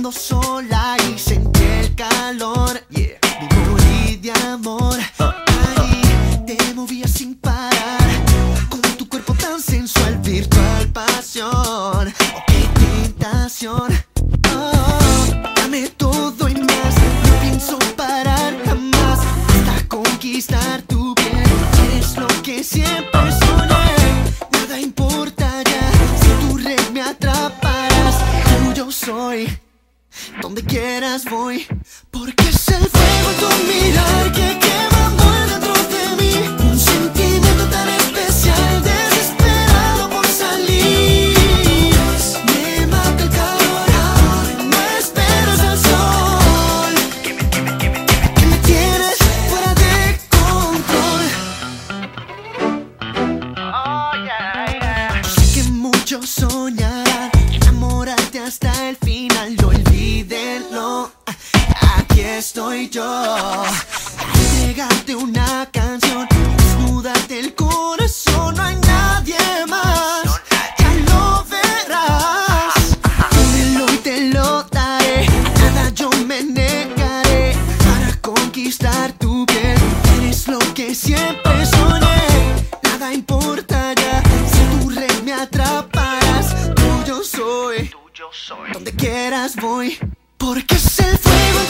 Ando sola y sentí el calor. Yeah. Me morí de amor. Ahí te movías sin parar. Con tu cuerpo tan sensual, virtual pasión. Oh, qué tentación. Donde quieras voy. Porque es el fuego en tu mirar que quema dentro de mí. Un sentimiento tan especial, desesperado por salir. Me mata el calor, no esperas al sol. Que me tienes fuera de control. Yo sé que muchos soñarán estoy yo. Entregarte una canción, desnudarte el corazón, no hay nadie más. Ya lo verás. Pónelo y te lo daré. Nada yo me negaré para conquistar tu piel. Eres lo que siempre soñé. Nada importa ya si tu red me atraparás. yo soy. Donde quieras voy. Porque es el fuego